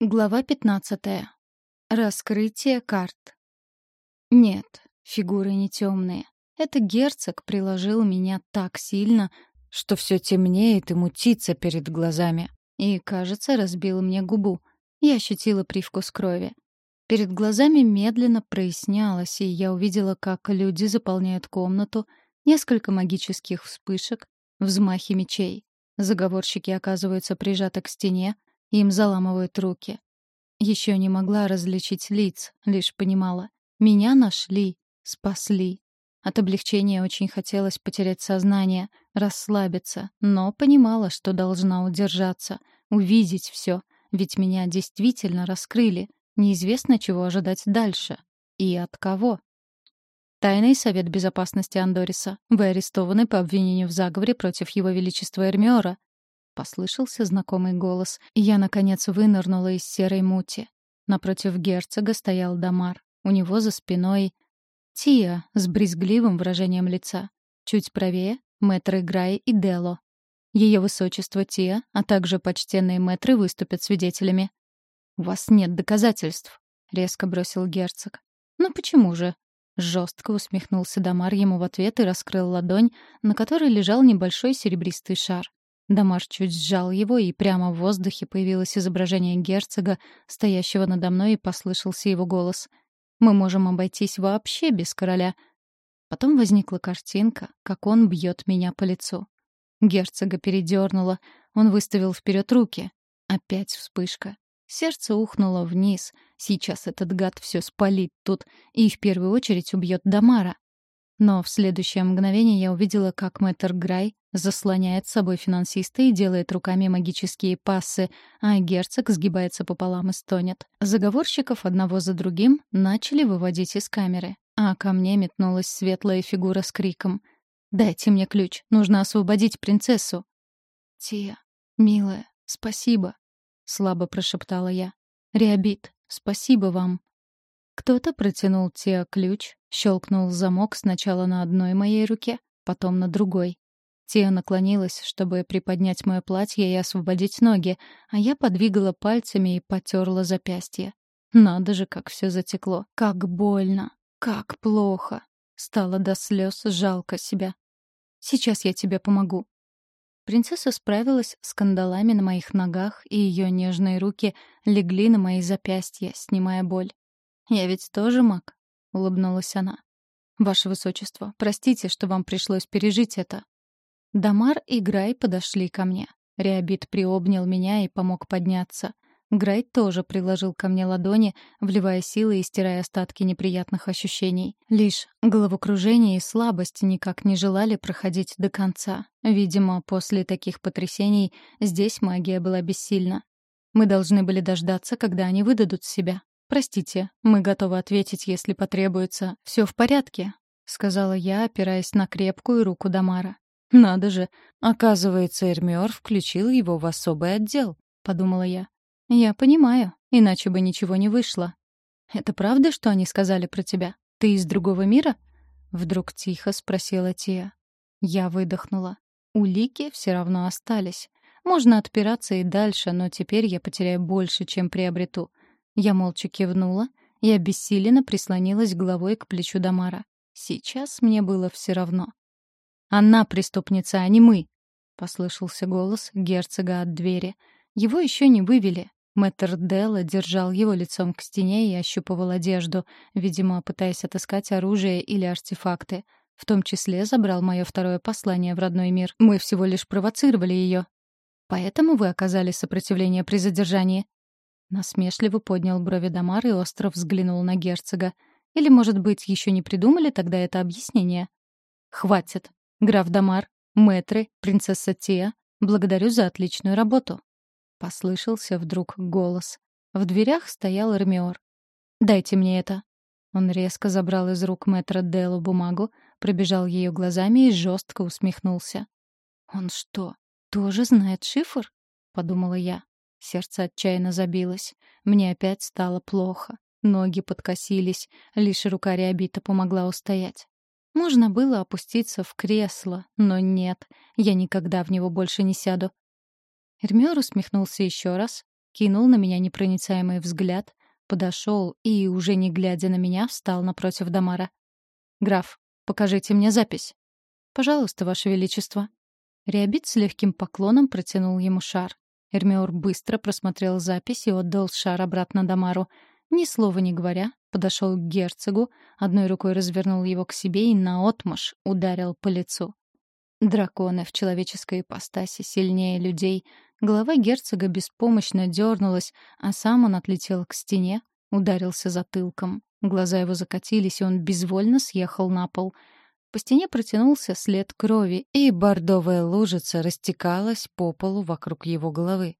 Глава 15. Раскрытие карт. Нет, фигуры не темные. Это герцог приложил меня так сильно, что все темнеет и мутится перед глазами. И, кажется, разбил мне губу. Я ощутила привкус крови. Перед глазами медленно прояснялось, и я увидела, как люди заполняют комнату, несколько магических вспышек, взмахи мечей. Заговорщики оказываются прижаты к стене, им заламывают руки. Еще не могла различить лиц, лишь понимала. Меня нашли, спасли. От облегчения очень хотелось потерять сознание, расслабиться, но понимала, что должна удержаться, увидеть все, ведь меня действительно раскрыли. Неизвестно, чего ожидать дальше. И от кого. Тайный совет безопасности Андориса. Вы арестованы по обвинению в заговоре против его величества Эрмиора. Послышался знакомый голос, и я, наконец, вынырнула из серой мути. Напротив герцога стоял Дамар. У него за спиной Тия с брезгливым выражением лица. Чуть правее — мэтры Грай и Дело. Ее высочество Тия, а также почтенные мэтры выступят свидетелями. «У вас нет доказательств», — резко бросил герцог. «Ну почему же?» Жестко усмехнулся Дамар ему в ответ и раскрыл ладонь, на которой лежал небольшой серебристый шар. Дамар чуть сжал его, и прямо в воздухе появилось изображение герцога, стоящего надо мной, и послышался его голос. «Мы можем обойтись вообще без короля». Потом возникла картинка, как он бьет меня по лицу. Герцога передернуло, он выставил вперед руки. Опять вспышка. Сердце ухнуло вниз. Сейчас этот гад все спалит тут и в первую очередь убьет Дамара. Но в следующее мгновение я увидела, как мэтр Грай заслоняет собой финансиста и делает руками магические пассы, а герцог сгибается пополам и стонет. Заговорщиков одного за другим начали выводить из камеры, а ко мне метнулась светлая фигура с криком «Дайте мне ключ, нужно освободить принцессу!» «Тия, милая, спасибо!» — слабо прошептала я. «Реабит, спасибо вам!» Кто-то протянул Тиа ключ, щелкнул замок сначала на одной моей руке, потом на другой. Тия наклонилась, чтобы приподнять мое платье и освободить ноги, а я подвигала пальцами и потерла запястье. Надо же, как все затекло. Как больно. Как плохо. Стало до слез жалко себя. Сейчас я тебе помогу. Принцесса справилась с кандалами на моих ногах, и ее нежные руки легли на мои запястья, снимая боль. «Я ведь тоже маг», — улыбнулась она. «Ваше Высочество, простите, что вам пришлось пережить это». Дамар и Грай подошли ко мне. Реабит приобнял меня и помог подняться. Грай тоже приложил ко мне ладони, вливая силы и стирая остатки неприятных ощущений. Лишь головокружение и слабость никак не желали проходить до конца. Видимо, после таких потрясений здесь магия была бессильна. Мы должны были дождаться, когда они выдадут себя. «Простите, мы готовы ответить, если потребуется. Все в порядке», — сказала я, опираясь на крепкую руку Дамара. «Надо же, оказывается, Эрмиор включил его в особый отдел», — подумала я. «Я понимаю, иначе бы ничего не вышло». «Это правда, что они сказали про тебя? Ты из другого мира?» Вдруг тихо спросила Тия. Я выдохнула. Улики все равно остались. Можно отпираться и дальше, но теперь я потеряю больше, чем приобрету. Я молча кивнула и обессиленно прислонилась головой к плечу Дамара. Сейчас мне было все равно. «Она преступница, а не мы!» — послышался голос герцога от двери. Его еще не вывели. Мэтр Делла держал его лицом к стене и ощупывал одежду, видимо, пытаясь отыскать оружие или артефакты. В том числе забрал мое второе послание в родной мир. Мы всего лишь провоцировали ее. Поэтому вы оказали сопротивление при задержании. Насмешливо поднял брови Дамар и остро взглянул на герцога. Или, может быть, еще не придумали тогда это объяснение? «Хватит. Граф Дамар, мэтры, принцесса Тия, благодарю за отличную работу». Послышался вдруг голос. В дверях стоял Эрмиор. «Дайте мне это». Он резко забрал из рук мэтра Делу бумагу, пробежал ее глазами и жестко усмехнулся. «Он что, тоже знает шифр?» — подумала я. Сердце отчаянно забилось. Мне опять стало плохо. Ноги подкосились, лишь рука Реабита помогла устоять. Можно было опуститься в кресло, но нет, я никогда в него больше не сяду. Эрмиор усмехнулся еще раз, кинул на меня непроницаемый взгляд, подошел и, уже не глядя на меня, встал напротив Дамара. «Граф, покажите мне запись». «Пожалуйста, Ваше Величество». Реабит с легким поклоном протянул ему шар. Эрмиор быстро просмотрел запись и отдал шар обратно Дамару. Ни слова не говоря, подошел к герцогу, одной рукой развернул его к себе и наотмашь ударил по лицу. Драконы в человеческой ипостаси сильнее людей. Голова герцога беспомощно дернулась, а сам он отлетел к стене, ударился затылком. Глаза его закатились, и он безвольно съехал на пол. По стене протянулся след крови, и бордовая лужица растекалась по полу вокруг его головы.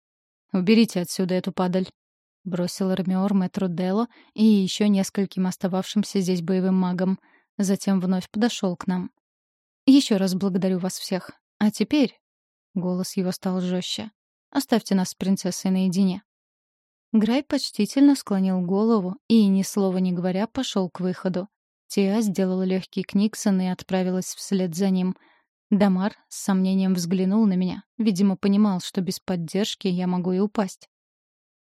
«Уберите отсюда эту падаль», — бросил Эрмиор мэтру Дело и еще нескольким остававшимся здесь боевым магам. Затем вновь подошел к нам. «Еще раз благодарю вас всех. А теперь...» — голос его стал жестче. «Оставьте нас с принцессой наедине». Грай почтительно склонил голову и, ни слова не говоря, пошел к выходу. Тиа сделала легкий книксон и отправилась вслед за ним. Дамар с сомнением взглянул на меня. Видимо, понимал, что без поддержки я могу и упасть.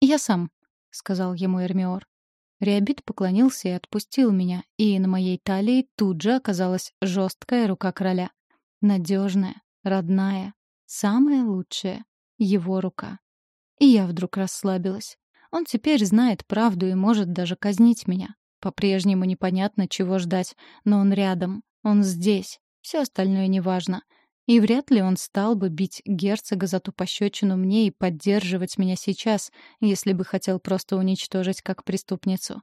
«Я сам», — сказал ему Эрмиор. Реабит поклонился и отпустил меня, и на моей талии тут же оказалась жесткая рука короля. Надежная, родная, самая лучшая. Его рука. И я вдруг расслабилась. Он теперь знает правду и может даже казнить меня. По-прежнему непонятно, чего ждать, но он рядом, он здесь, все остальное неважно. И вряд ли он стал бы бить герцога за ту пощечину мне и поддерживать меня сейчас, если бы хотел просто уничтожить как преступницу.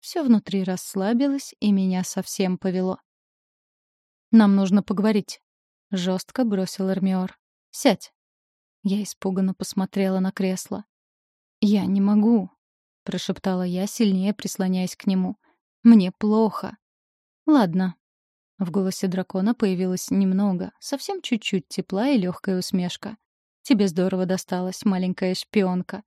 Все внутри расслабилось, и меня совсем повело. «Нам нужно поговорить», — жестко бросил Эрмиор. «Сядь». Я испуганно посмотрела на кресло. «Я не могу», — прошептала я, сильнее прислоняясь к нему. «Мне плохо». «Ладно». В голосе дракона появилось немного, совсем чуть-чуть тепла и легкая усмешка. «Тебе здорово досталось, маленькая шпионка».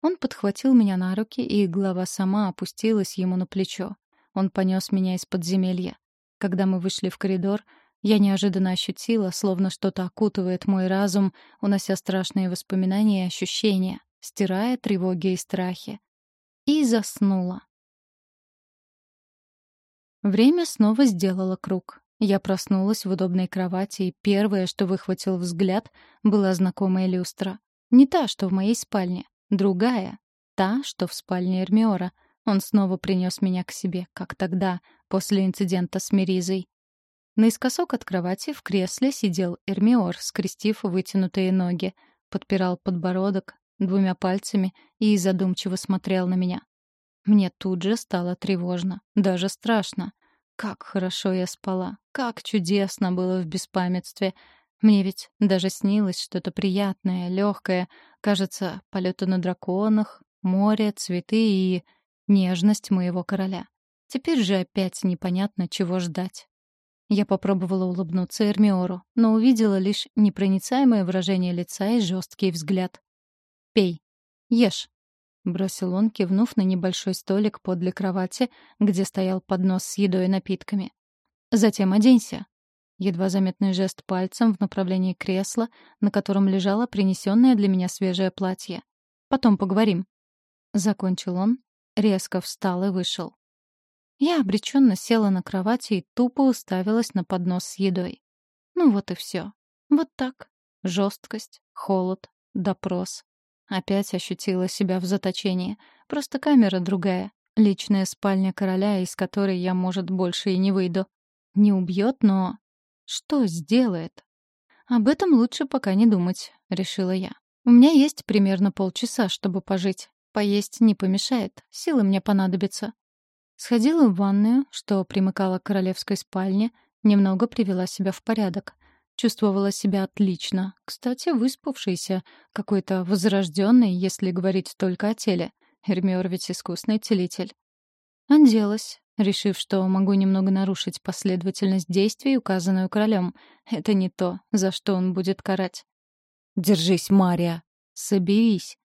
Он подхватил меня на руки, и голова сама опустилась ему на плечо. Он понес меня из подземелья. Когда мы вышли в коридор, я неожиданно ощутила, словно что-то окутывает мой разум, унося страшные воспоминания и ощущения стирая тревоги и страхи. И заснула. Время снова сделало круг. Я проснулась в удобной кровати, и первое, что выхватил взгляд, была знакомая люстра. Не та, что в моей спальне, другая. Та, что в спальне Эрмиора. Он снова принес меня к себе, как тогда, после инцидента с Меризой. Наискосок от кровати в кресле сидел Эрмиор, скрестив вытянутые ноги, подпирал подбородок, двумя пальцами и задумчиво смотрел на меня. Мне тут же стало тревожно, даже страшно. Как хорошо я спала, как чудесно было в беспамятстве. Мне ведь даже снилось что-то приятное, легкое, кажется, полеты на драконах, море, цветы и нежность моего короля. Теперь же опять непонятно, чего ждать. Я попробовала улыбнуться Эрмиору, но увидела лишь непроницаемое выражение лица и жесткий взгляд. Пей. Ешь. Бросил он, кивнув на небольшой столик подле кровати, где стоял поднос с едой и напитками. Затем оденься. Едва заметный жест пальцем в направлении кресла, на котором лежало принесенное для меня свежее платье. Потом поговорим. Закончил он, резко встал и вышел. Я обреченно села на кровати и тупо уставилась на поднос с едой. Ну вот и все. Вот так. Жесткость, холод, допрос. Опять ощутила себя в заточении. Просто камера другая. Личная спальня короля, из которой я, может, больше и не выйду. Не убьет, но... Что сделает? Об этом лучше пока не думать, решила я. У меня есть примерно полчаса, чтобы пожить. Поесть не помешает, силы мне понадобятся. Сходила в ванную, что примыкала к королевской спальне, немного привела себя в порядок. Чувствовала себя отлично. Кстати, выспавшийся, какой-то возрожденный, если говорить только о теле. Эрмиор ведь искусный целитель. Оделась, решив, что могу немного нарушить последовательность действий, указанную королем. Это не то, за что он будет карать. «Держись, Мария! Соберись!»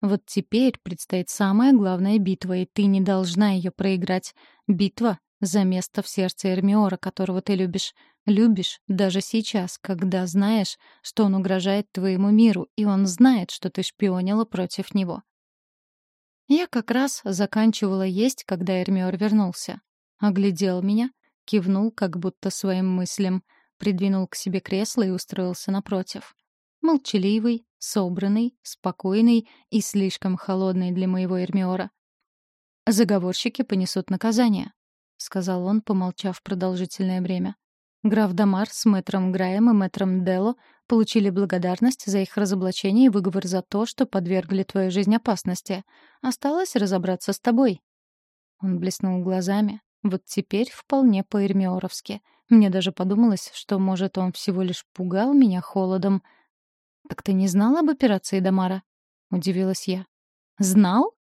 Вот теперь предстоит самая главная битва, и ты не должна ее проиграть. Битва за место в сердце Эрмиора, которого ты любишь. Любишь даже сейчас, когда знаешь, что он угрожает твоему миру, и он знает, что ты шпионила против него. Я как раз заканчивала есть, когда Эрмиор вернулся. Оглядел меня, кивнул как будто своим мыслям, придвинул к себе кресло и устроился напротив. Молчаливый, собранный, спокойный и слишком холодный для моего Эрмиора. «Заговорщики понесут наказание», — сказал он, помолчав продолжительное время. Граф Дамар с мэтром Граем и мэтром Делло получили благодарность за их разоблачение и выговор за то, что подвергли твою жизнь опасности. Осталось разобраться с тобой». Он блеснул глазами. Вот теперь вполне по-эрмиоровски. Мне даже подумалось, что, может, он всего лишь пугал меня холодом. «Так ты не знал об операции Дамара?» — удивилась я. «Знал?»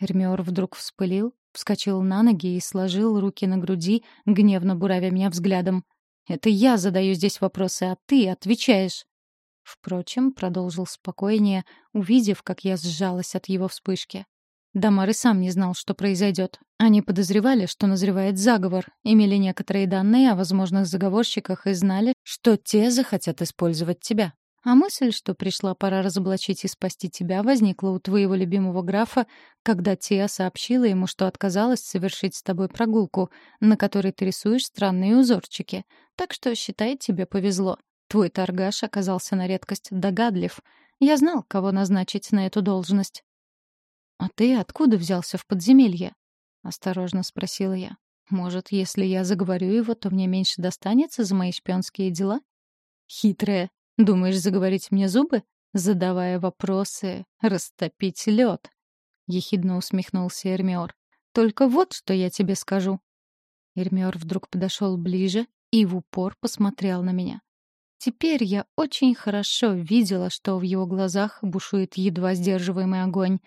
Эрмиор вдруг вспылил, вскочил на ноги и сложил руки на груди, гневно буравя меня взглядом. Это я задаю здесь вопросы, а ты отвечаешь. Впрочем, продолжил спокойнее, увидев, как я сжалась от его вспышки. Дамар и сам не знал, что произойдет. Они подозревали, что назревает заговор, имели некоторые данные о возможных заговорщиках и знали, что те захотят использовать тебя. А мысль, что пришла пора разоблачить и спасти тебя, возникла у твоего любимого графа, когда Тия сообщила ему, что отказалась совершить с тобой прогулку, на которой ты рисуешь странные узорчики. Так что, считай, тебе повезло. Твой торгаш оказался на редкость догадлив. Я знал, кого назначить на эту должность. «А ты откуда взялся в подземелье?» — осторожно спросила я. «Может, если я заговорю его, то мне меньше достанется за мои шпионские дела?» «Хитрая», Думаешь заговорить мне зубы, задавая вопросы, растопить лед? Ехидно усмехнулся Эрмиор. Только вот что я тебе скажу. Эрмиор вдруг подошел ближе и в упор посмотрел на меня. Теперь я очень хорошо видела, что в его глазах бушует едва сдерживаемый огонь,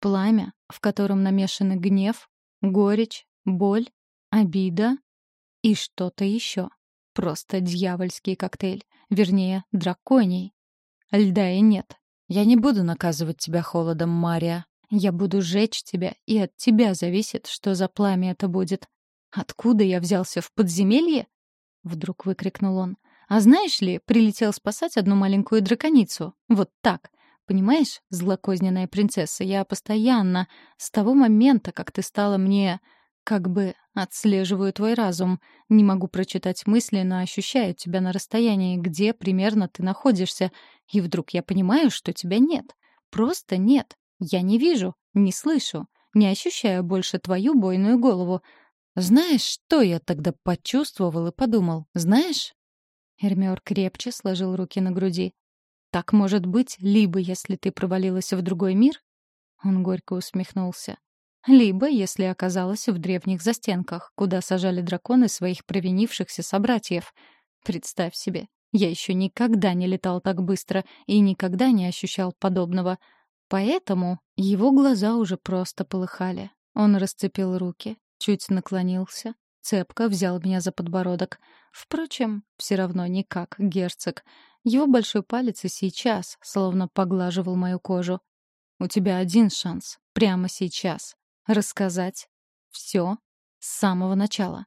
пламя, в котором намешаны гнев, горечь, боль, обида и что-то еще. Просто дьявольский коктейль. Вернее, драконий. Льда и нет. Я не буду наказывать тебя холодом, Мария. Я буду жечь тебя, и от тебя зависит, что за пламя это будет. Откуда я взялся в подземелье? Вдруг выкрикнул он. А знаешь ли, прилетел спасать одну маленькую драконицу. Вот так. Понимаешь, злокозненная принцесса, я постоянно, с того момента, как ты стала мне как бы отслеживаю твой разум. Не могу прочитать мысли, но ощущаю тебя на расстоянии, где примерно ты находишься. И вдруг я понимаю, что тебя нет. Просто нет. Я не вижу, не слышу, не ощущаю больше твою бойную голову. Знаешь, что я тогда почувствовал и подумал? Знаешь? Эрмиор крепче сложил руки на груди. Так может быть, либо если ты провалилась в другой мир? Он горько усмехнулся либо если оказалась в древних застенках, куда сажали драконы своих провинившихся собратьев. Представь себе, я еще никогда не летал так быстро и никогда не ощущал подобного. Поэтому его глаза уже просто полыхали. Он расцепил руки, чуть наклонился, цепко взял меня за подбородок. Впрочем, все равно никак, герцог. Его большой палец и сейчас словно поглаживал мою кожу. «У тебя один шанс. Прямо сейчас рассказать все с самого начала.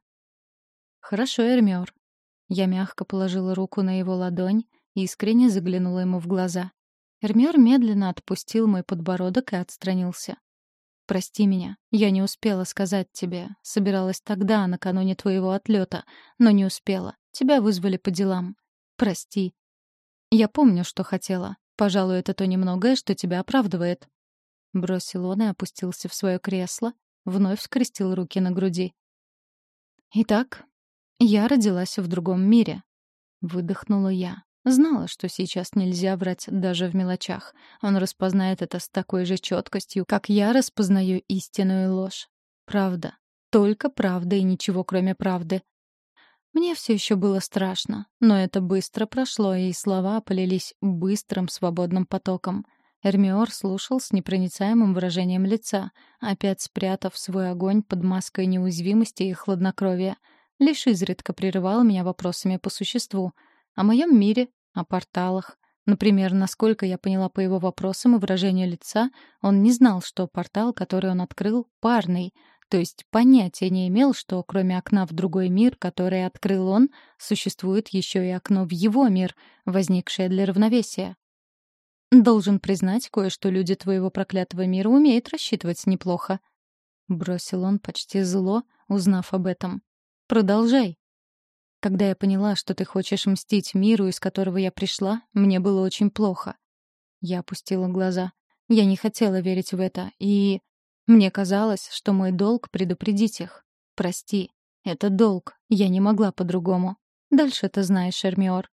Хорошо, Эрмиор. Я мягко положила руку на его ладонь и искренне заглянула ему в глаза. Эрмиор медленно отпустил мой подбородок и отстранился. «Прости меня, я не успела сказать тебе. Собиралась тогда, накануне твоего отлета, но не успела. Тебя вызвали по делам. Прости. Я помню, что хотела. Пожалуй, это то немногое, что тебя оправдывает. Бросил он и опустился в свое кресло, вновь скрестил руки на груди. «Итак, я родилась в другом мире», — выдохнула я. Знала, что сейчас нельзя врать даже в мелочах. Он распознает это с такой же четкостью, как я распознаю истинную ложь. Правда. Только правда и ничего, кроме правды. Мне все еще было страшно, но это быстро прошло, и слова полились быстрым свободным потоком — Эрмиор слушал с непроницаемым выражением лица, опять спрятав свой огонь под маской неуязвимости и хладнокровия. Лишь изредка прерывал меня вопросами по существу. О моем мире, о порталах. Например, насколько я поняла по его вопросам и выражению лица, он не знал, что портал, который он открыл, парный. То есть понятия не имел, что кроме окна в другой мир, который открыл он, существует еще и окно в его мир, возникшее для равновесия. Должен признать, кое-что люди твоего проклятого мира умеют рассчитывать неплохо. Бросил он почти зло, узнав об этом. Продолжай. Когда я поняла, что ты хочешь мстить миру, из которого я пришла, мне было очень плохо. Я опустила глаза. Я не хотела верить в это, и... Мне казалось, что мой долг — предупредить их. Прости. Это долг. Я не могла по-другому. Дальше ты знаешь, Эрмиор.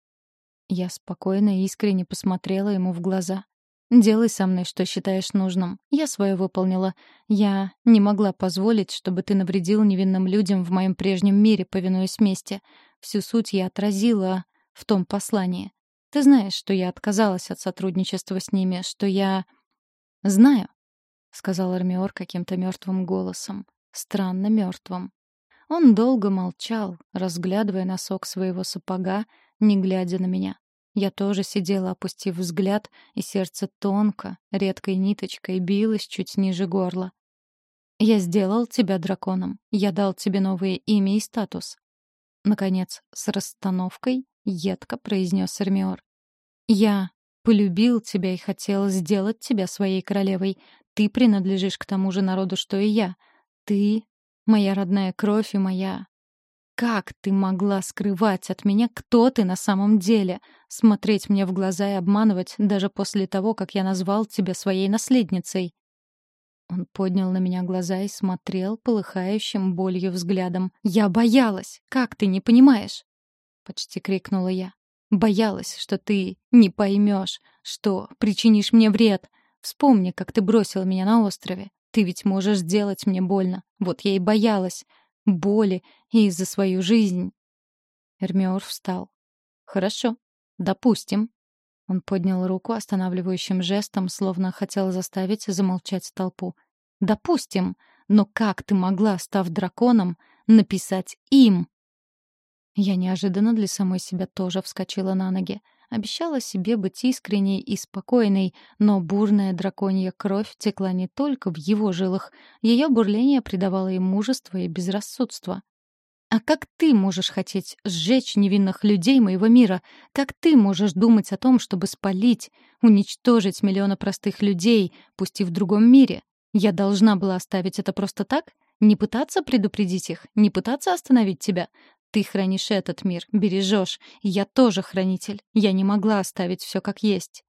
Я спокойно и искренне посмотрела ему в глаза. «Делай со мной, что считаешь нужным. Я свое выполнила. Я не могла позволить, чтобы ты навредил невинным людям в моем прежнем мире, повинуясь мести. Всю суть я отразила в том послании. Ты знаешь, что я отказалась от сотрудничества с ними, что я... Знаю сказал Армиор каким-то мертвым голосом, странно мертвым. Он долго молчал, разглядывая носок своего сапога, не глядя на меня. Я тоже сидела, опустив взгляд, и сердце тонко, редкой ниточкой билось чуть ниже горла. «Я сделал тебя драконом. Я дал тебе новое имя и статус». Наконец, с расстановкой, едко произнес Эрмиор. «Я полюбил тебя и хотел сделать тебя своей королевой. Ты принадлежишь к тому же народу, что и я. Ты — моя родная кровь и моя... Как ты могла скрывать от меня, кто ты на самом деле? Смотреть мне в глаза и обманывать даже после того, как я назвал тебя своей наследницей?» Он поднял на меня глаза и смотрел полыхающим болью взглядом. «Я боялась! Как ты не понимаешь?» Почти крикнула я. «Боялась, что ты не поймешь, что причинишь мне вред. Вспомни, как ты бросил меня на острове. Ты ведь можешь сделать мне больно. Вот я и боялась. Боли и за свою жизнь. Эрмиор встал. Хорошо. Допустим. Он поднял руку останавливающим жестом, словно хотел заставить замолчать толпу. Допустим. Но как ты могла, став драконом, написать им? Я неожиданно для самой себя тоже вскочила на ноги. Обещала себе быть искренней и спокойной, но бурная драконья кровь текла не только в его жилах. Ее бурление придавало им мужество и безрассудство. А как ты можешь хотеть сжечь невинных людей моего мира? Как ты можешь думать о том, чтобы спалить, уничтожить миллионы простых людей, пусть и в другом мире? Я должна была оставить это просто так? Не пытаться предупредить их? Не пытаться остановить тебя? Ты хранишь этот мир, бережешь. Я тоже хранитель. Я не могла оставить все как есть.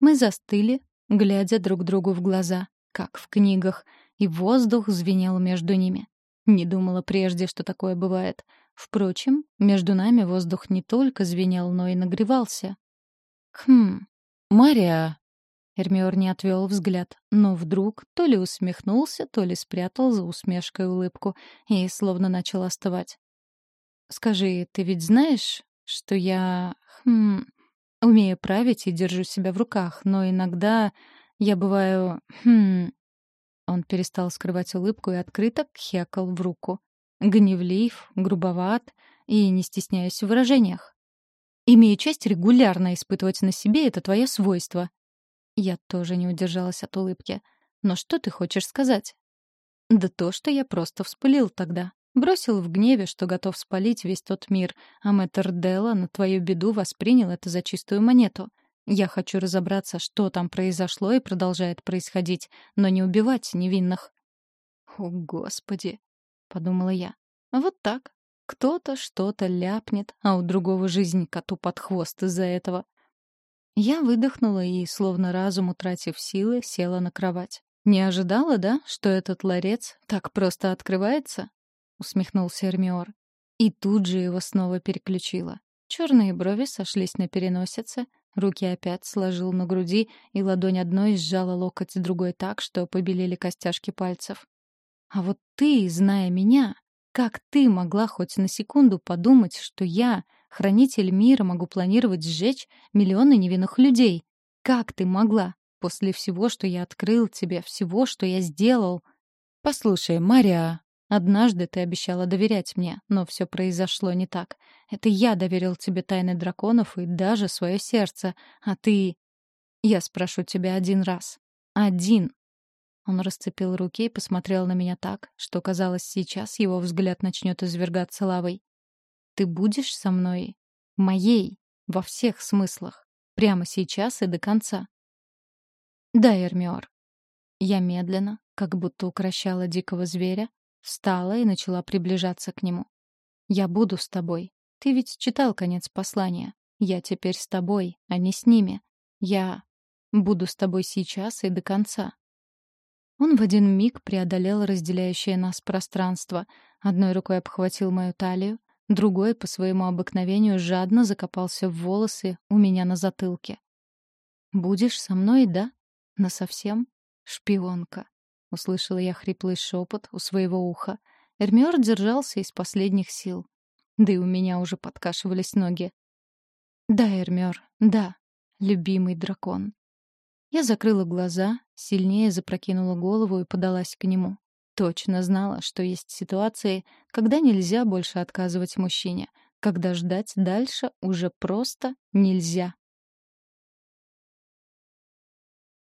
Мы застыли, глядя друг другу в глаза, как в книгах, и воздух звенел между ними. Не думала прежде, что такое бывает. Впрочем, между нами воздух не только звенел, но и нагревался. «Хм, Мария!» Эрмиор не отвел взгляд, но вдруг то ли усмехнулся, то ли спрятал за усмешкой улыбку и словно начал остывать. «Скажи, ты ведь знаешь, что я... Хм... Умею править и держу себя в руках, но иногда я бываю... Хм...» Он перестал скрывать улыбку и открыто кхекал в руку. Гневлив, грубоват и не стесняюсь в выражениях. «Имею честь регулярно испытывать на себе это твое свойство», я тоже не удержалась от улыбки. «Но что ты хочешь сказать?» «Да то, что я просто вспылил тогда. Бросил в гневе, что готов спалить весь тот мир, а мэтр Делла на твою беду воспринял это за чистую монету. Я хочу разобраться, что там произошло и продолжает происходить, но не убивать невинных». «О, Господи!» — подумала я. «Вот так. Кто-то что-то ляпнет, а у другого жизнь коту под хвост из-за этого. Я выдохнула и, словно разум утратив силы, села на кровать. «Не ожидала, да, что этот ларец так просто открывается?» — усмехнулся Эрмиор. И тут же его снова переключило. Черные брови сошлись на переносице, руки опять сложил на груди, и ладонь одной сжала локоть другой так, что побелели костяшки пальцев. «А вот ты, зная меня, как ты могла хоть на секунду подумать, что я Хранитель мира могу планировать сжечь миллионы невинных людей. Как ты могла? После всего, что я открыл тебе, всего, что я сделал. Послушай, Мария, однажды ты обещала доверять мне, но все произошло не так. Это я доверил тебе тайны драконов и даже свое сердце, а ты... Я спрошу тебя один раз. Один. Он расцепил руки и посмотрел на меня так, что, казалось, сейчас его взгляд начнет извергаться лавой. «Ты будешь со мной? Моей? Во всех смыслах? Прямо сейчас и до конца?» «Да, Эрмиор». Я медленно, как будто укращала дикого зверя, встала и начала приближаться к нему. «Я буду с тобой. Ты ведь читал конец послания. Я теперь с тобой, а не с ними. Я буду с тобой сейчас и до конца». Он в один миг преодолел разделяющее нас пространство. Одной рукой обхватил мою талию, другой, по своему обыкновению, жадно закопался в волосы у меня на затылке. «Будешь со мной, да? Насовсем? Шпионка!» — услышала я хриплый шепот у своего уха. Эрмиор держался из последних сил. Да и у меня уже подкашивались ноги. «Да, Эрмиор, да, любимый дракон». Я закрыла глаза, сильнее запрокинула голову и подалась к нему. Точно знала, что есть ситуации, когда нельзя больше отказывать мужчине, когда ждать дальше уже просто нельзя.